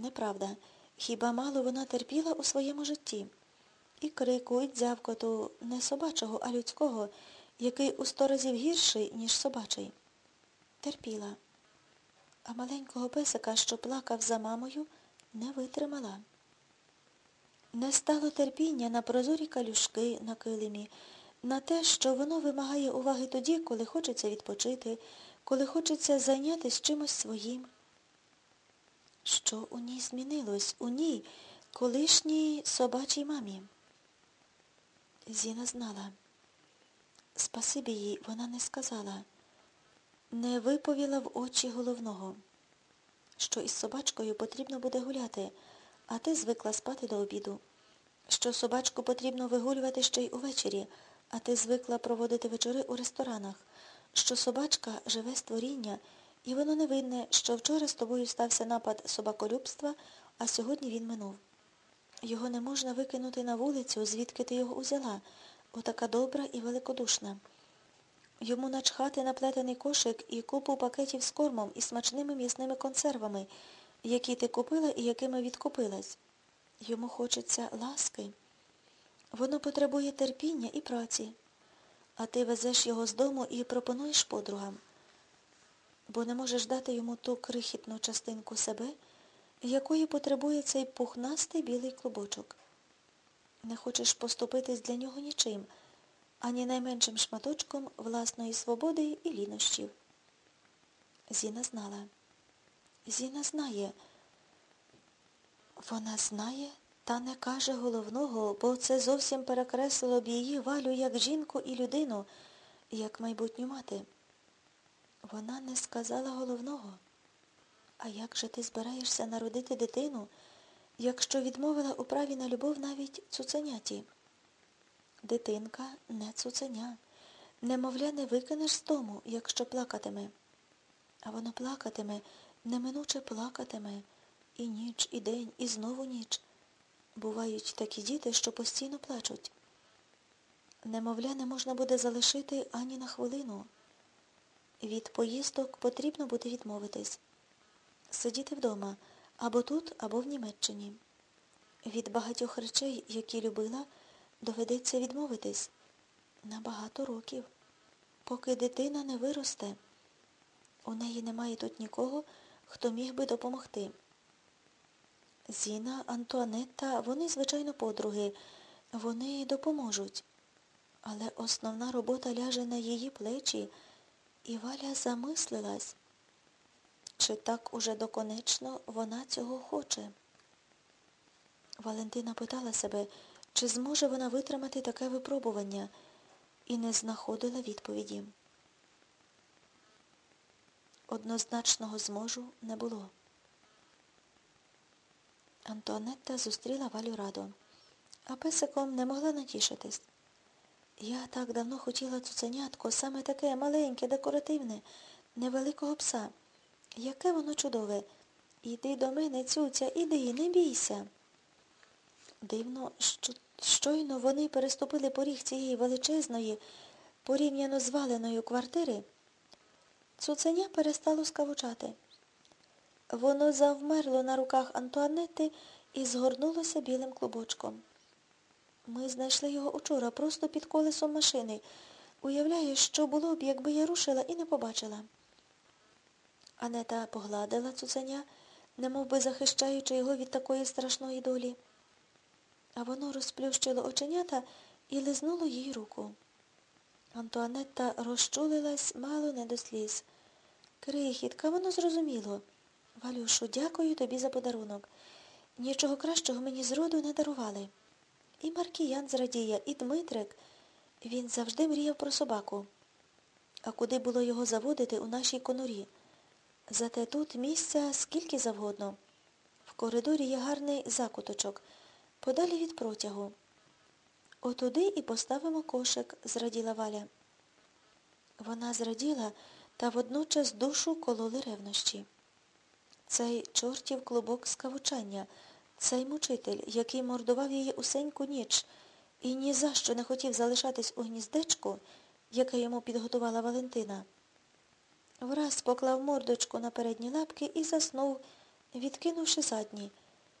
Неправда. Хіба мало вона терпіла у своєму житті? І крику, і дзявкоту не собачого, а людського, який у сто разів гірший, ніж собачий. Терпіла. А маленького песика, що плакав за мамою, не витримала. Не стало терпіння на прозорі калюшки на килимі, на те, що воно вимагає уваги тоді, коли хочеться відпочити, коли хочеться зайнятися чимось своїм. Що у ній змінилось? У ній, колишній собачій мамі. Зіна знала. Спасибі їй вона не сказала, не виповіла в очі головного, що із собачкою потрібно буде гуляти, а ти звикла спати до обіду, що собачку потрібно вигулювати ще й увечері, а ти звикла проводити вечори у ресторанах, що собачка живе створіння, і воно не винне, що вчора з тобою стався напад собаколюбства, а сьогодні він минув. Його не можна викинути на вулицю, звідки ти його узяла, отака добра і великодушна. Йому начхати наплетений кошик і купу пакетів з кормом і смачними м'ясними консервами, які ти купила і якими відкупилась. Йому хочеться ласки. Воно потребує терпіння і праці, а ти везеш його з дому і пропонуєш подругам, бо не можеш дати йому ту крихітну частинку себе, якої потребує цей пухнастий білий клубочок. Не хочеш поступитись для нього нічим, ані найменшим шматочком власної свободи і лінощів. Зіна знала. Зіна знає. Вона знає та не каже головного, бо це зовсім перекреслило б її валю як жінку і людину, як майбутню мати. Вона не сказала головного. А як же ти збираєшся народити дитину, якщо відмовила у праві на любов навіть цуценяті? Дитинка не цуценя. Немовля не викинеш з дому, якщо плакатиме. А воно плакатиме, неминуче плакатиме. І ніч, і день, і знову ніч. Бувають такі діти, що постійно плачуть. Немовля не можна буде залишити ані на хвилину. Від поїздок потрібно буде відмовитись. Сидіти вдома або тут, або в Німеччині. Від багатьох речей, які любила, доведеться відмовитись на багато років, поки дитина не виросте. У неї немає тут нікого, хто міг би допомогти. Зіна, Антуанетта, вони, звичайно, подруги, вони допоможуть. Але основна робота ляже на її плечі, і Валя замислилась, чи так уже доконечно вона цього хоче. Валентина питала себе, чи зможе вона витримати таке випробування, і не знаходила відповіді. Однозначного зможу не було. Антуанетта зустріла Валю радо, а песиком не могла натішитись. Я так давно хотіла цуценятко, саме таке маленьке, декоративне, невеликого пса. Яке воно чудове. Іди до мене, цюця, іди, не бійся. Дивно, що щойно вони переступили поріг цієї величезної, порівняно зваленої квартири, цуценя перестало скавучати. Воно завмерло на руках Антуанетти і згорнулося білим клубочком. Ми знайшли його учора просто під колесом машини. Уявляєш, що було б, якби я рушила і не побачила. Анета погладила цуценя, немов би захищаючи його від такої страшної долі. А воно розплющило оченята і лизнуло їй руку. Антуанетта розчулилась мало не до сліз. Крихітка, воно зрозуміло. Валюшу, дякую тобі за подарунок. Нічого кращого мені зроду не дарували. І Маркіян зрадіє, і Дмитрик. Він завжди мріяв про собаку. А куди було його заводити у нашій конурі? Зате тут місця скільки завгодно. В коридорі є гарний закуточок, подалі від протягу. Отуди і поставимо кошик, зраділа Валя. Вона зраділа, та водночас душу кололи ревнощі. Цей чортів клубок скавучання, цей мучитель, який мордував її усеньку ніч і ні за що не хотів залишатись у гніздечку, яке йому підготувала Валентина. Враз поклав мордочку на передні лапки і заснув відкинувши задній,